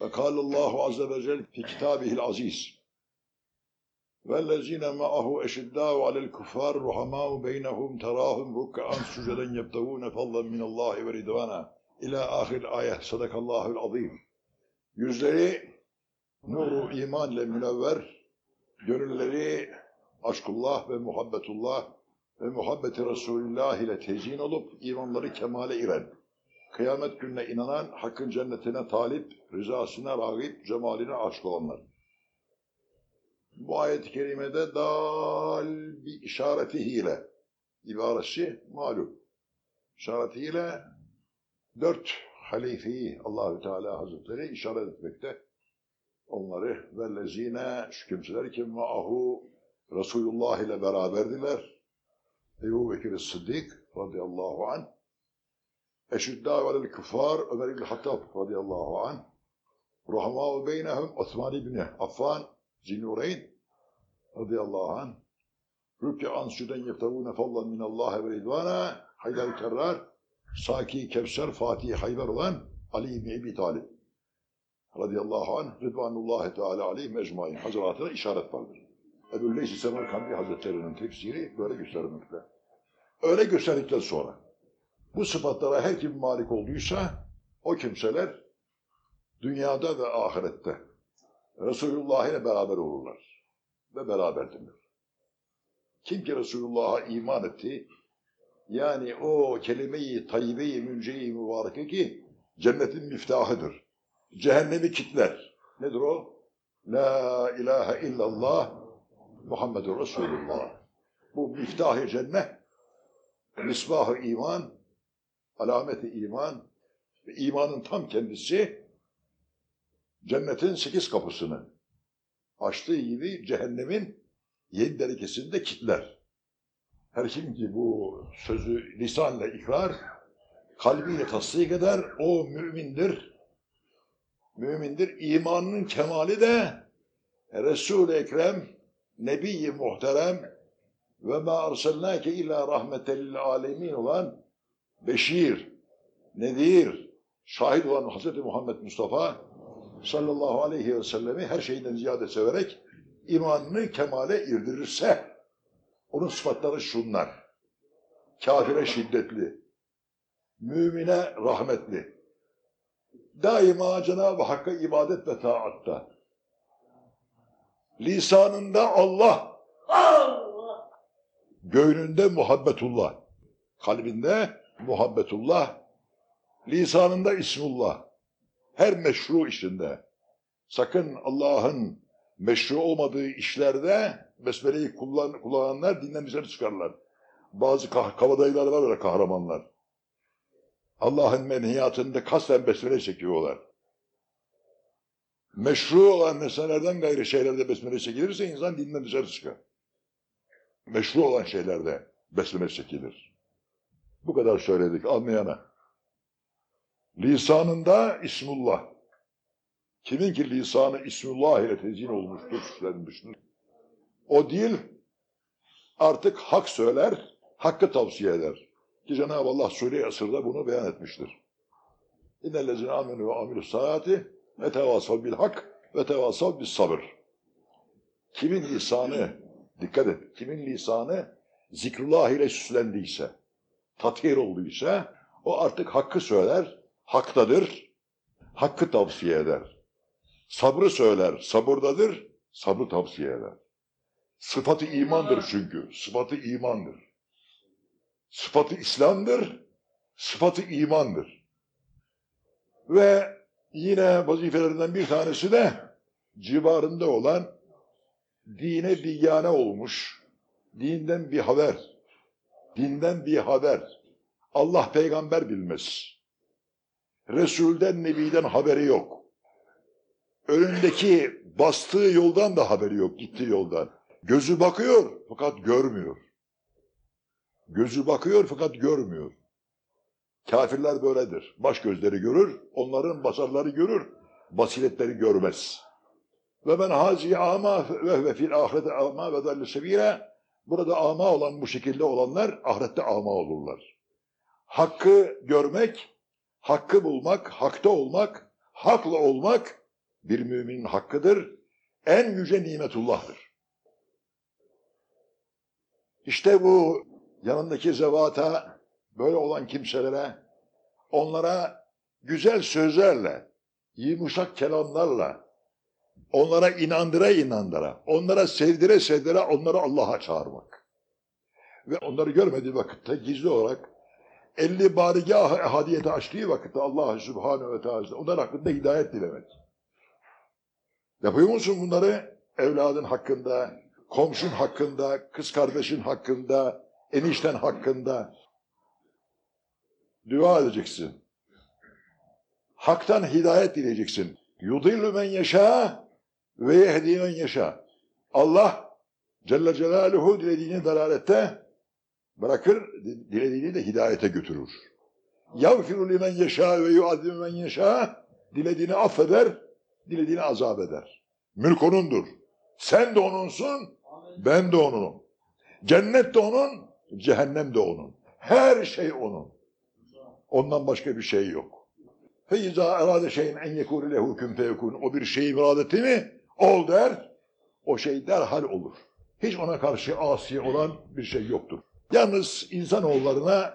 فقال الله عز وجل في كتابه العزيز والذين معه أشداء على الكفار رحماء بينهم تراهم ركعا سجدا يبتغون فضلا من الله ورضوانا إلى آخر الآية صدق الله العظيم Yüzleri nuru iman ile münevver, gönülleri aşkullah ve muhabbetullah ve muhabbeti Resulullah ile tezyin olup imanları kemale iren, kıyamet gününe inanan, hakkın cennetine talip, rızasına rağip, cemaline aşk olanlar. Bu ayet-i kerimede dal bir işaretiyle, ibaresi malum. İşaretiyle dört halifeyi Allahü Teala Hazretleri işaret etmekte. Onları vellezine şu kimseler ki maahu Resulullah ile beraberdiler. Ebu Bekir Sıddık radıyallahu anh. Eşüddâ velel küffâr Ömer İbni Hattab radıyallahu anh. Rahmâhu beynehum Osman İbni Affan Zinnureyn radıyallahu anh. Rükû'an süden yeftevûne fallan minallâhe ve ridvâne haydar kerrar. Saki Kevser Fatih Hayber olan Ali İbni Ebi Talib radıyallahu anh Rıdvanullahi Teala aleyhi mecmain hazretine işaret vardır. Ebu Leysi Semerkandi Hazretleri'nin tefsiri böyle göstermekte. Öyle gösterdikten sonra bu sıfatlara her kim malik olduysa o kimseler dünyada ve ahirette Resulullah ile beraber olurlar ve beraberdirler. Kim ki Resulullah'a iman etti, yani o kelime-i tayyibe-i münce-i mübareke ki cennetin miftahıdır. Cehennemi kitler. Nedir o? La ilahe illallah Muhammedur Resulullah. Bu miftah-ı cennet, misbah-ı iman, alameti iman ve imanın tam kendisi cennetin sekiz kapısını açtığı gibi cehennemin yedi derekesini de kitler. Her kim ki bu sözü lisanla ikrar, kalbiyle tasdik eder, o mümindir. Mümindir. İmanının kemali de Resul-i Ekrem, Nebi-i Muhterem ve ma arsalnake illa rahmetellil alemin olan Beşir, Nedir, şahit olan Hz. Muhammed Mustafa sallallahu aleyhi ve sellemi her şeyden ziyade severek imanını kemale irdirirse onun sıfatları şunlar. Kafire şiddetli, mümine rahmetli, daima Cenab-ı Hakk'a ibadet ve taatta, lisanında Allah, Allah. göğnünde muhabbetullah, kalbinde muhabbetullah, lisanında ismullah, her meşru işinde, sakın Allah'ın meşru olmadığı işlerde besmeleyi kullan, kullananlar dinden çıkarlar. Bazı kah kavadayılar var öyle kahramanlar. Allah'ın menhiyatında kasten besmele çekiyorlar. Meşru olan meselelerden gayrı şeylerde besmele çekilirse insan dinden dışarı çıkar. Meşru olan şeylerde besmele çekilir. Bu kadar söyledik anlayana. Lisanında İsmullah. Kimin ki lisanı İsmullah ile tezyin olmuştur, süslenmiştir. O dil artık hak söyler, hakkı tavsiye eder. Ki Cenab-ı Allah Sure-i Asır'da bunu beyan etmiştir. İnnellezine amenu ve amilus salati ve tevasav bil hak ve tevasav bis sabır. Kimin lisanı, dikkat et, kimin lisanı zikrullah ile süslendiyse, tathir olduysa, o artık hakkı söyler, haktadır, hakkı tavsiye eder. Sabrı söyler, sabırdadır, sabrı tavsiye eder. Sıfatı imandır çünkü, sıfatı imandır. Sıfatı İslam'dır, sıfatı imandır. Ve yine vazifelerinden bir tanesi de civarında olan dine diyane olmuş, dinden bir haber, dinden bir haber. Allah peygamber bilmez. Resulden, Nebi'den haberi yok. Önündeki bastığı yoldan da haberi yok, gittiği yoldan. Gözü bakıyor fakat görmüyor. Gözü bakıyor fakat görmüyor. Kafirler böyledir. Baş gözleri görür, onların basarları görür, basiretleri görmez. Ve ben hazi ama ve fil ahirete ama ve dalli sebire burada ama olan bu şekilde olanlar ahirette ama olurlar. Hakkı görmek, hakkı bulmak, hakta olmak, hakla olmak bir müminin hakkıdır. En yüce nimetullah'tır. İşte bu yanındaki zevata böyle olan kimselere onlara güzel sözlerle, yumuşak kelamlarla, onlara inandıra inandıra, onlara sevdire sevdire onları Allah'a çağırmak. Ve onları görmediği vakitte gizli olarak 50 barigah hadiyeti açtığı vakitte Allah Subhanahu ve Teala onlar hakkında hidayet dilemek. Yapıyor musun bunları? Evladın hakkında, komşun hakkında, kız kardeşin hakkında, enişten hakkında dua edeceksin. Hak'tan hidayet dileyeceksin. Yudillu men yeşâ ve yehdi men yeşâ. Allah Celle Celaluhu dilediğini dalalette bırakır, dilediğini de hidayete götürür. Limen yeşâ ve yuazzimu men yeşâ. Dilediğini affeder, dilediğini azap eder. Mülk onundur. Sen de onunsun, ben de onunum. Cennet de onun, cehennem de onun. Her şey onun. Ondan başka bir şey yok. Feyza erade şeyin en yekûri lehu kün feyekûn. O bir şeyi murad etti mi? Ol der. O şey derhal olur. Hiç ona karşı asi olan bir şey yoktur. Yalnız insanoğullarına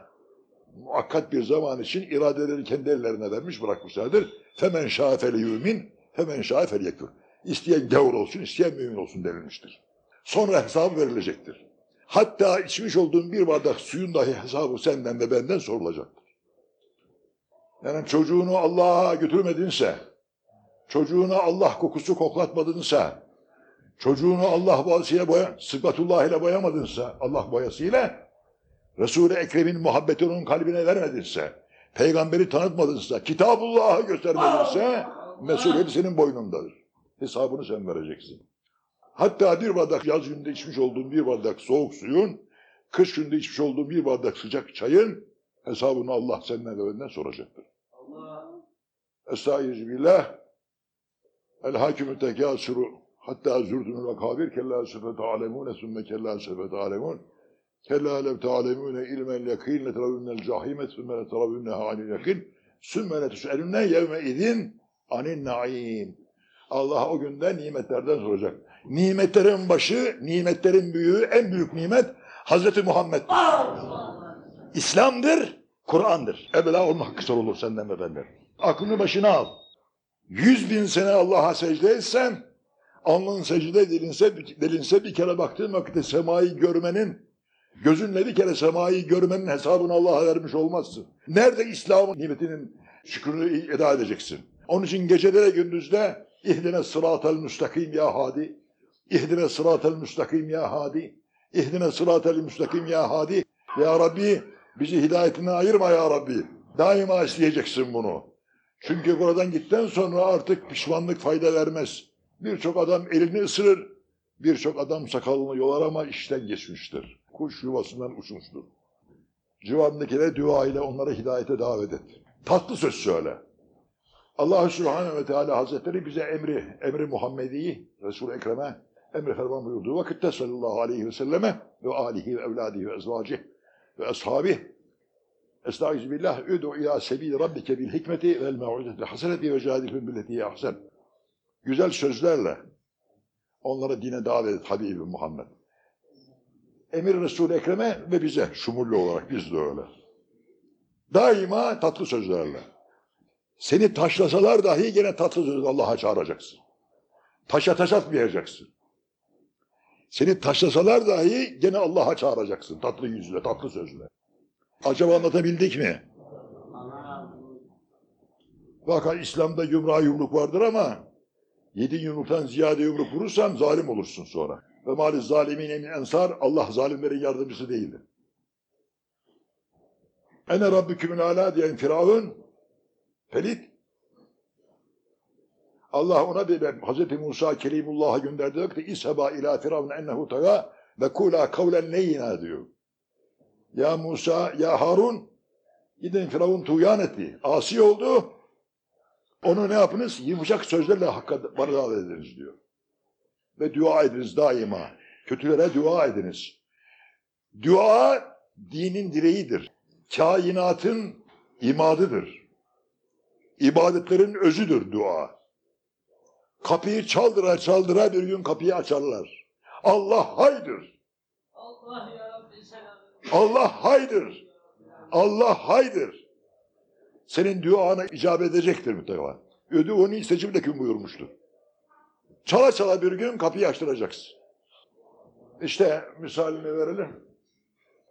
muakkat bir zaman için iradeleri kendi ellerine vermiş bırakmışlardır. Femen şâfeli yumin, femen şâfeli yekfur. İsteyen gavur olsun, isteyen mümin olsun denilmiştir. Sonra hesabı verilecektir. Hatta içmiş olduğun bir bardak suyun dahi hesabı senden ve benden sorulacaktır. Yani çocuğunu Allah'a götürmedinse, çocuğuna Allah kokusu koklatmadınsa, çocuğunu Allah boyasıyla boya, sıfatullah ile boyamadınsa, Allah boyasıyla, Resul-i Ekrem'in muhabbeti onun kalbine vermedinse, peygamberi tanıtmadınsa, Kitabullah'ı göstermedinse, mesuliyet senin boynundadır. Hesabını sen vereceksin. Hatta bir bardak yaz günde içmiş olduğun bir bardak soğuk suyun, kış günde içmiş olduğun bir bardak sıcak çayın hesabını Allah senden ve benden soracaktır. Estaizu billah. El hakimü tekâsuru hatta zürdünü rakabir kellâ sefe ta'alemûne sümme kellâ sefe ta'alemun kellâ lev ta'alemûne ilmen yakîn leteravunnel cahîme sümme leteravunnehâ anil yakîn sümme letüs'elünne yevme idin anin naim. Allah o günde nimetlerden soracak. Nimetlerin başı, nimetlerin büyüğü, en büyük nimet Hazreti Muhammed'dir. İslam'dır, Kur'an'dır. Evvela onun hakkı sorulur senden ve benden. Aklını başına al. Yüz bin sene Allah'a secde etsen, alnın secde delinse, delinse bir kere baktığın vakitte semayı görmenin, gözünle bir kere semayı görmenin hesabını Allah'a vermiş olmazsın. Nerede İslam'ın nimetinin şükrünü eda edeceksin? Onun için gecelere gündüzde ihdine sıratel müstakim ya hadi, ihdine sıratel müstakim ya hadi, ihdine sıratel müstakim ya hadi. Ya Rabbi bizi hidayetine ayırma ya Rabbi. Daima isteyeceksin bunu. Çünkü buradan gitten sonra artık pişmanlık fayda vermez. Birçok adam elini ısırır, birçok adam sakalını yolar ama işten geçmiştir. Kuş yuvasından uçmuştur. Civarındakilere dua ile onlara hidayete davet et. Tatlı söz söyle. Allah Subhanahu ve Teala Hazretleri bize emri, emri Muhammedi'yi Resul-i Ekrem'e emri ferman buyurduğu vakitte sallallahu aleyhi ve selleme ve alihi ve evladihi ve ezvacih ve ashabih Estaizu billah üdü ila sebil rabbike bil hikmeti vel mev'udeti haseneti ve cadilhum billeti ahsen. Güzel sözlerle onlara dine davet et Habibi Muhammed. Emir Resul-i Ekrem'e ve bize şumurlu olarak biz de öyle. Daima tatlı sözlerle. Seni taşlasalar dahi gene tatlı sözle Allah'a çağıracaksın. Taşa taş atmayacaksın. Seni taşlasalar dahi gene Allah'a çağıracaksın. Tatlı yüzle, tatlı sözle. Acaba anlatabildik mi? Fakat İslam'da yumruğa yumruk vardır ama yedi yumruktan ziyade yumruk vurursan zalim olursun sonra. Ve mali zalimin emin ensar Allah zalimlerin yardımcısı değildir. Ene rabbükümün ala diyen Firavun Felit Allah ona bir Hz. Musa Kelimullah'a gönderdi diyor ki İsheba ila firavun ennehu taga ve kula kavlen neyina diyor. Ya Musa, ya Harun gidin Firavun tuğyan etti. Asi oldu. Onu ne yapınız? Yumuşak sözlerle hakka bana davet ediniz diyor. Ve dua ediniz daima. Kötülere dua ediniz. Dua dinin direğidir. Kainatın imadıdır. İbadetlerin özüdür dua. Kapıyı çaldıra çaldıra bir gün kapıyı açarlar. Allah haydır. Allah ya Rabbi selam. Allah haydır. Allah haydır. Senin duana icabet edecektir mutlaka. Ödü onu istecim lekim buyurmuştur. Çala çala bir gün kapıyı açtıracaksın. İşte misalini verelim.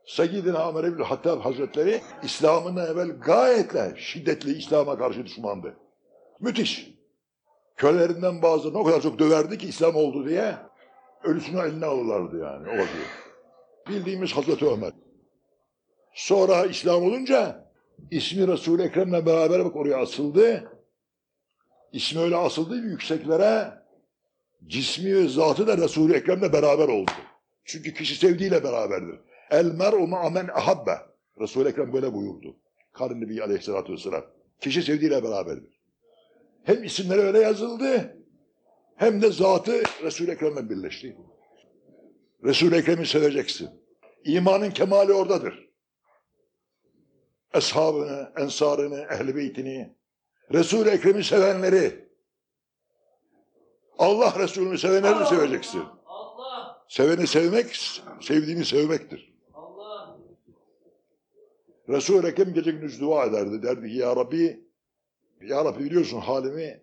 Seyyidina Ömer İbni Hattab Hazretleri İslam'ından evvel gayetle şiddetli İslam'a karşı düşmandı. Müthiş. Kölelerinden bazılarını o kadar çok döverdi ki İslam oldu diye ölüsünü eline alırlardı yani o vaziyet. Bildiğimiz Hazreti Ömer. Sonra İslam olunca ismi Resul-i Ekrem'le beraber bak oraya asıldı. İsmi öyle asıldı yükseklere cismi zatı da Resul-i Ekrem'le beraber oldu. Çünkü kişi sevdiğiyle beraberdir. El mer'u ma'amen ahabbe. Resul-i Ekrem böyle buyurdu. Karın Nebi Aleyhisselatü Vesselam. Kişi sevdiğiyle beraberdir. Hem isimleri öyle yazıldı hem de zatı Resul-i Ekrem'le birleşti. Resul-i Ekrem'i seveceksin. İmanın kemali oradadır. Eshabını, ensarını, ehl-i beytini, Resul-i Ekrem'i sevenleri, Allah Resulü'nü sevenleri de seveceksin. Allah. Seveni sevmek, sevdiğini sevmektir. Allah. Resul-i Ekrem gece gündüz dua ederdi. Derdi ki ya Rabbi, ya Rabbi biliyorsun halimi,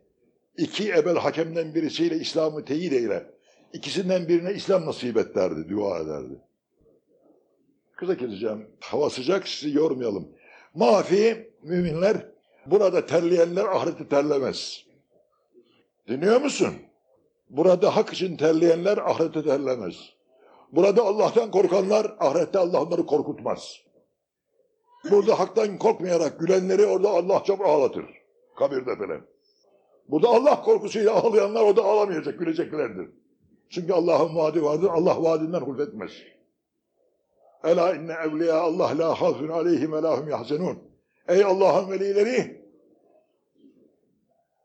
iki ebel hakemden birisiyle İslam'ı teyit eyle. İkisinden birine İslam nasip et derdi, dua ederdi. Kısa keseceğim. Hava sıcak, sizi yormayalım. Mafi müminler, burada terleyenler ahirette terlemez. Dinliyor musun? Burada hak için terleyenler ahirette terlemez. Burada Allah'tan korkanlar ahirette Allah onları korkutmaz. Burada haktan korkmayarak gülenleri orada Allah çok ağlatır. Kabirde falan. Burada Allah korkusuyla ağlayanlar orada ağlamayacak, güleceklerdir. Çünkü Allah'ın vaadi vardır. Allah vaadinden hulfetmez. Ela inne evliya Allah la havfun aleyhim ve lahum yahzenun. Ey Allah'ın velileri!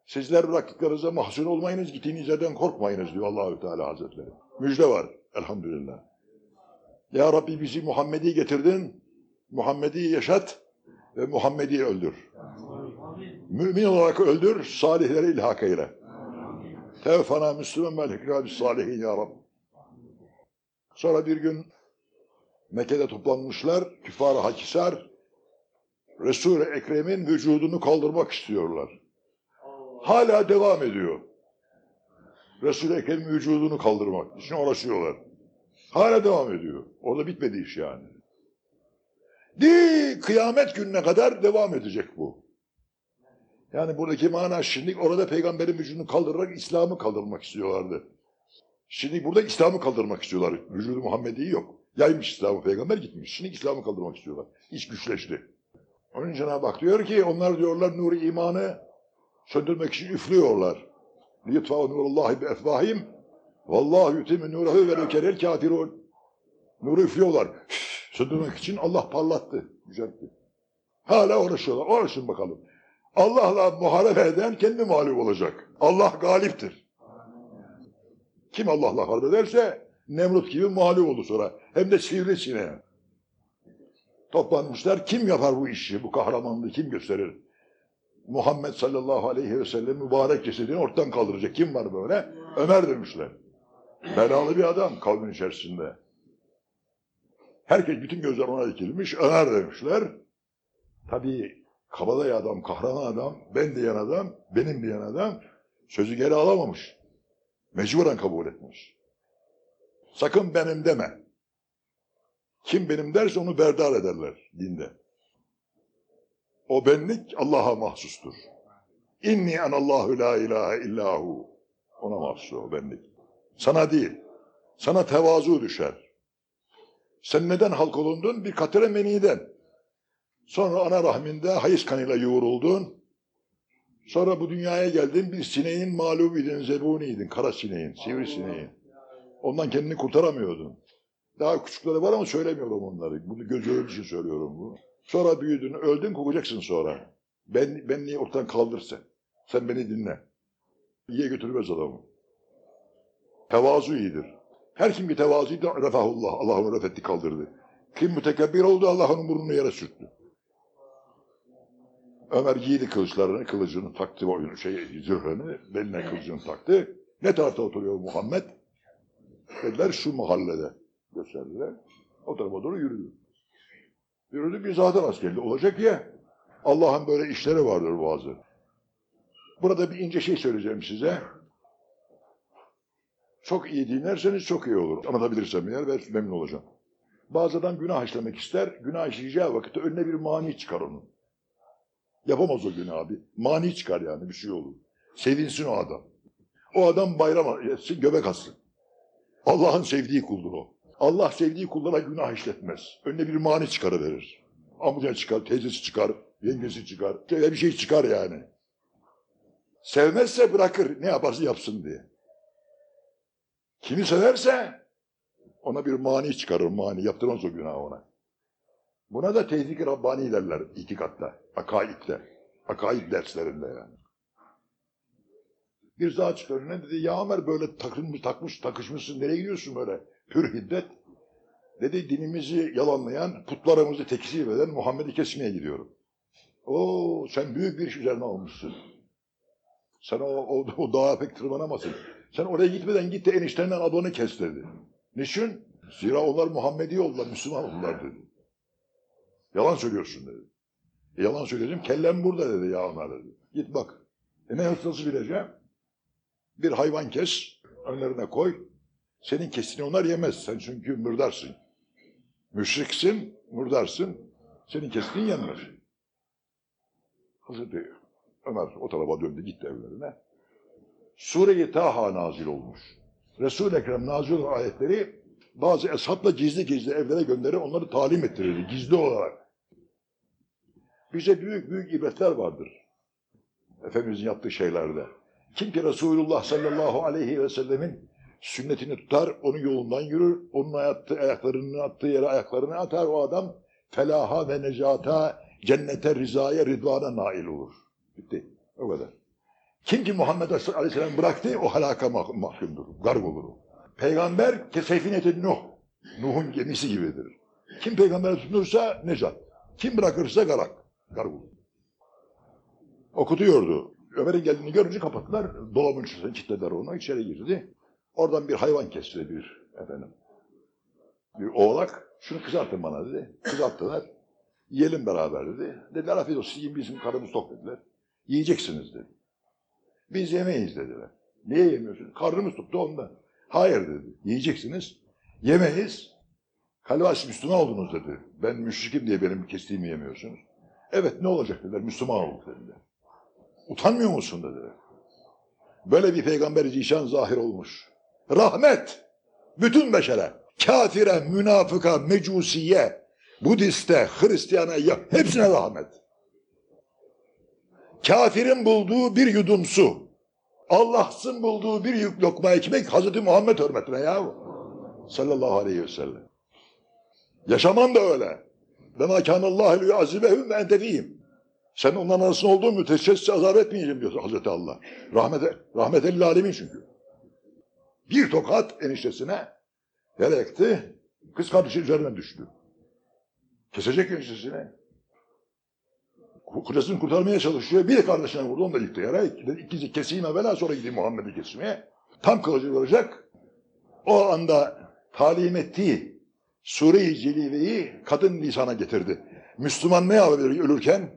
Sizler bıraktıklarınıza mahzun olmayınız, gittiğiniz yerden korkmayınız diyor Allahü Teala Hazretleri. Müjde var elhamdülillah. Ya Rabbi bizi Muhammed'i getirdin, Muhammed'i yaşat ve Muhammed'i öldür. Mümin olarak öldür, salihleri ilhak eyle. Tevfana Müslüman vel hikâbis salihin ya Rabbi. Sonra bir gün Mekke'de toplanmışlar, küfar Hakisar, Resul-i Ekrem'in vücudunu kaldırmak istiyorlar. Hala devam ediyor. Resul-i Ekrem'in vücudunu kaldırmak için uğraşıyorlar. Hala devam ediyor. Orada bitmedi iş yani. Di kıyamet gününe kadar devam edecek bu. Yani buradaki mana şimdi orada peygamberin vücudunu kaldırarak İslam'ı kaldırmak istiyorlardı. Şimdi burada İslam'ı kaldırmak istiyorlar. Vücudu Muhammedi yok. Yaymış İslam'ı peygamber gitmiş. Şimdi İslam'ı kaldırmak istiyorlar. İş güçleşti. Onun için Cenab-ı diyor ki onlar diyorlar nuru imanı söndürmek için üflüyorlar. لِيُطْفَعُ نُورُ اللّٰهِ بِاَفْوَاهِمْ وَاللّٰهُ يُتِمُ نُورَهُ وَلَوْ kafirun. Nuru üflüyorlar. Üf, söndürmek için Allah parlattı, yüceltti. Hala uğraşıyorlar. Uğraşın bakalım. Allah'la muharebe eden kendi mağlup olacak. Allah galiptir. Kim Allah'la harp ederse Nemrut gibi mağlup olur sonra. Hem de sivrisine. Toplanmışlar. Kim yapar bu işi, bu kahramanlığı kim gösterir? Muhammed sallallahu aleyhi ve sellem mübarek cesedini ortadan kaldıracak. Kim var böyle? Ömer demişler. Belalı bir adam kavmin içerisinde. Herkes bütün gözler ona dikilmiş. Ömer demişler. Tabii kabadayı adam, kahraman adam, ben diyen adam, benim diyen adam sözü geri alamamış. Mecburen kabul etmiş. Sakın benim deme. Kim benim derse onu berdar ederler dinde. O benlik Allah'a mahsustur. İnni enallahu la ilahe illahu. Ona mahsus o benlik. Sana değil. Sana tevazu düşer. Sen neden halk olundun? Bir katire meniden. Sonra ana rahminde hayız kanıyla yoğruldun. Sonra bu dünyaya geldin bir sineğin mağlubiydin, zebuniydin, kara sineğin, sivri sineğin. Ondan kendini kurtaramıyordun. Daha küçükleri var ama söylemiyorum onları. Bunu göz için söylüyorum bunu. Sonra büyüdün, öldün, kokacaksın sonra. Ben, benliği ortadan kaldır sen. Sen beni dinle. İyiye götürmez adamı. Tevazu iyidir. Her kim ki tevazuydu, refahullah. Allah onu refetti kaldırdı. Kim mütekebbir oldu, Allah onun burnunu yere sürttü. Ömer giydi kılıçlarını, kılıcını taktı, boyunu, şey, zırhını, beline kılıcını taktı. Ne tarafta oturuyor Muhammed? Dediler şu mahallede gösterdiler. O tarafa doğru yürüdü. Yürüdü bir zaten askerli. Olacak ya. Allah'ın böyle işleri vardır bazı. Burada bir ince şey söyleyeceğim size. Çok iyi dinlerseniz çok iyi olur. Anlatabilirsem eğer ben memnun olacağım. Bazı adam günah işlemek ister. Günah işleyeceği vakitte önüne bir mani çıkar onun. Yapamaz o günah abi. Mani çıkar yani bir şey olur. Sevinsin o adam. O adam bayram etsin, göbek atsın. Allah'ın sevdiği kuldur o. Allah sevdiği kullara günah işletmez. Önüne bir mani çıkarıverir. Amca çıkar, teyzesi çıkar, yengesi çıkar. Öyle bir şey çıkar yani. Sevmezse bırakır ne yaparsa yapsın diye. Kimi severse ona bir mani çıkarır, mani yaptırmaz o günah ona. Buna da tevfik-i Rabbani derler itikatta, akaidde, akaid derslerinde yani. Bir zat çıktı önüne dedi, ya Ömer böyle takılmış, takmış, takışmışsın, nereye gidiyorsun böyle? Pür hiddet. Dedi, dinimizi yalanlayan, putlarımızı tekzip eden Muhammed'i kesmeye gidiyorum. Oo, sen büyük bir iş üzerine almışsın. Sen o, o, o dağa pek tırmanamazsın. Sen oraya gitmeden git de eniştenden adını kes dedi. Niçin? Zira onlar Muhammedi oldular, Müslüman oldular dedi. Yalan söylüyorsun dedi. E, yalan söyledim, kellem burada dedi ya Ömer dedi. Git bak. E ne nasıl bileceğim? Bir hayvan kes, önlerine koy. Senin kestiğini onlar yemez. Sen çünkü mürdarsın. Müşriksin, murdarsın. Senin kestiğin yenmez. Hazreti Ömer o tarafa döndü gitti evlerine. Sure-i Taha nazil olmuş. Resul-i Ekrem nazil ayetleri bazı eshabla gizli gizli evlere gönderir, onları talim ettirirdi gizli olarak. Bize büyük büyük ibretler vardır. Efendimizin yaptığı şeylerde. Kim ki Resulullah sallallahu aleyhi ve sellemin sünnetini tutar, onun yolundan yürür, onun attığı, ayaklarını attığı yere ayaklarını atar, o adam felaha ve necata, cennete, rizaya, ridvana nail olur. Bitti. O kadar. Kim ki Muhammed Aleyhisselam bıraktı, o halaka mah mahkumdur, garg olur o. Peygamber keseyfineti Nuh, Nuh'un gemisi gibidir. Kim peygambere tutunursa necat, kim bırakırsa garak, garg olur. Okutuyordu. Ömer'in geldiğini görünce kapattılar. Dolabın içine kilitlediler onu. içeri girdi. Oradan bir hayvan kesti bir efendim. Bir oğlak. Şunu kızartın bana dedi. Kızarttılar. Yiyelim beraber dedi. Dediler afiyet olsun yiyin bizim karnımız tok dediler. Yiyeceksiniz dedi. Biz yemeyiz dediler. Niye yemiyorsunuz? Karnımız tuttu ondan. Hayır dedi. Yiyeceksiniz. Yemeyiz. Kalvas Müslüman oldunuz dedi. Ben müşrikim diye benim kestiğimi yemiyorsunuz. Evet ne olacak dediler. Müslüman olduk dediler. Utanmıyor musun dediler. Böyle bir peygamber zişan zahir olmuş. Rahmet bütün beşere. Kafire, münafıka, mecusiye, Budiste, Hristiyana ya hepsine rahmet. Kafirin bulduğu bir yudum su. Allah'sın bulduğu bir yük lokma ekmek Hazreti Muhammed hürmetine ya. Sallallahu aleyhi ve sellem. Yaşaman da öyle. Bema kânallâhu yuazibehum ve entefîhim. Sen onların arasında olduğun size azap etmeyeceğim diyor Hazreti Allah. Rahmet, rahmet el alemin çünkü. Bir tokat eniştesine yere ekti. Kız kardeşi üzerine düştü. Kesecek eniştesine. Kocasını kurtarmaya çalışıyor. Bir de kardeşine vurdu. Onu da yıktı yere. İkisi keseyim evvela sonra gideyim Muhammed'i kesmeye. Tam kılıcı vuracak. O anda talim ettiği Sure-i Celile'yi kadın lisana getirdi. Müslüman ne yapabilir ölürken?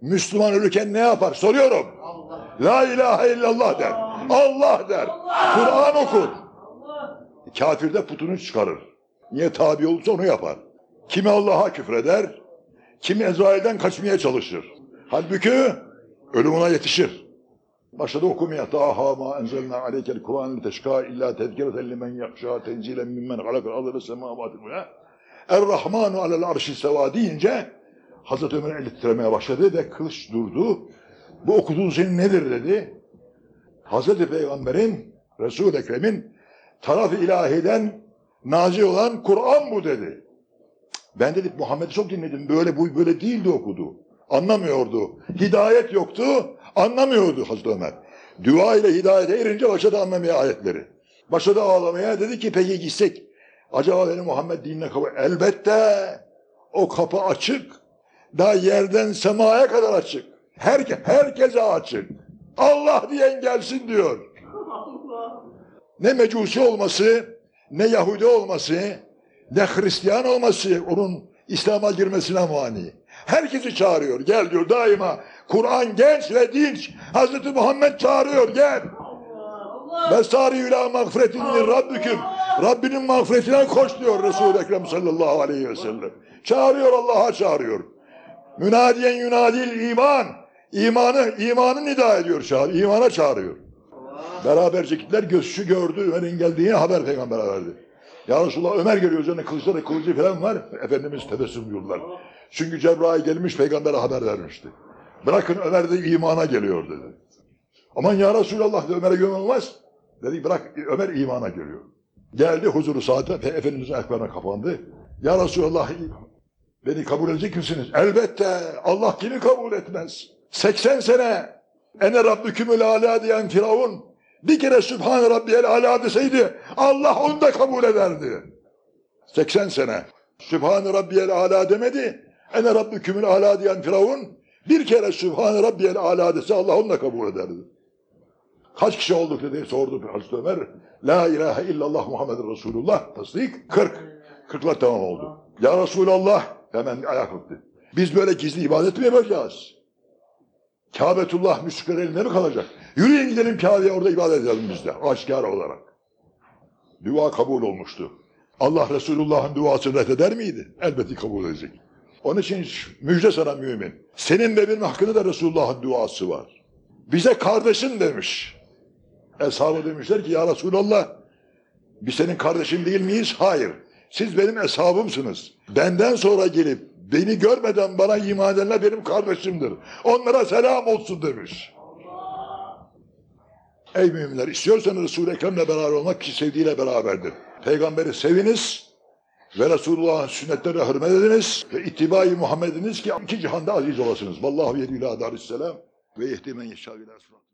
Müslüman ölürken ne yapar? Soruyorum. Allah. La ilahe illallah der. Allah der. Kur'an okur. Allah. Kafir de putunu çıkarır. Niye tabi olursa onu yapar. Kimi Allah'a küfreder, kimi Ezrail'den kaçmaya çalışır. Halbuki ölüm ona yetişir. Başladı okumaya. Taha ma enzelna aleykel Kur'an teşka illa tezkireten limen yakşa tenzilen mimmen halakal adını semavati Er-Rahmanu alel arşi seva deyince Hazreti Ömer eli titremeye başladı ve kılıç durdu. Bu okuduğun senin nedir dedi. Hazreti Peygamber'in, Resul-i Ekrem'in taraf-ı ilahiden nazil olan Kur'an bu dedi. Ben dedim Muhammed'i çok dinledim. Böyle bu böyle değildi okudu. Anlamıyordu. Hidayet yoktu. Anlamıyordu Hazreti Ömer. Dua ile hidayete erince başladı anlamaya ayetleri. Başladı ağlamaya. Dedi ki peki gitsek. Acaba beni Muhammed dinine kabul. Elbette o kapı açık. Daha yerden semaya kadar açık. Herke, herkese açık. Allah diyen gelsin diyor. Ne mecusi olması, ne Yahudi olması, ne Hristiyan olması onun İslam'a girmesine mani. Herkesi çağırıyor. Gel diyor daima. Kur'an genç ve dinç. Hazreti Muhammed çağırıyor. Gel. Allah. Vesari ila mağfiretin min rabbiküm. Rabbinin mağfiretine koş diyor Resul-i Ekrem sallallahu aleyhi ve sellem. Çağırıyor Allah'a çağırıyor. Münadiyen yunadil iman. İmanı, imanı nida ediyor çağır. İmana çağırıyor. Beraberce gittiler göğsü gördü Ömer'in geldiğini haber peygambere verdi. Ya Resulallah Ömer geliyor üzerine kılıçları kılıcı falan var. Efendimiz tebessüm buyurdular. Çünkü Cebrail gelmiş peygambere haber vermişti. Bırakın Ömer de imana geliyor dedi. Aman ya Resulallah dedi, Ömer'e güven olmaz. Dedi bırak Ömer imana geliyor. Geldi huzuru saate ve Efendimizin ayaklarına kapandı. Ya Resulallah beni kabul edecek misiniz? Elbette Allah kimi kabul etmez? 80 sene ene rabbükümül ala diyen Firavun bir kere Sübhane Rabbiyel ala deseydi Allah onu da kabul ederdi. 80 sene. Sübhane Rabbiyel ala demedi. Ene rabbükümül ala diyen Firavun bir kere Sübhane Rabbiyel ala dese Allah onu da kabul ederdi. Kaç kişi olduk dedi sordu Hazreti Ömer. La ilahe illallah Muhammed Resulullah tasdik 40. 40'lar tamam oldu. Ya Resulallah hemen ayağa kalktı. Biz böyle gizli ibadet mi yapacağız? Kâbetullah müşrikler elinde mi kalacak? Yürüyün gidelim Kabe'ye orada ibadet edelim biz de aşikar olarak. Dua kabul olmuştu. Allah Resulullah'ın duasını reddeder miydi? Elbette kabul edecek. Onun için müjde sana mümin. Senin ve benim hakkında da Resulullah'ın duası var. Bize kardeşin demiş. Eshabı demişler ki ya Resulallah biz senin kardeşin değil miyiz? Hayır. Siz benim eshabımsınız. Benden sonra gelip beni görmeden bana iman edenler benim kardeşimdir. Onlara selam olsun demiş. Ey müminler istiyorsanız Resul-i Ekrem'le beraber olmak ki sevdiğiyle beraberdir. Peygamberi seviniz ve Resulullah'ın sünnetlerine hürmet ediniz ve ittibai Muhammed'iniz ki iki cihanda aziz olasınız. Vallahu yedü ila darisselam ve yehdi men yeşâ ila sırat.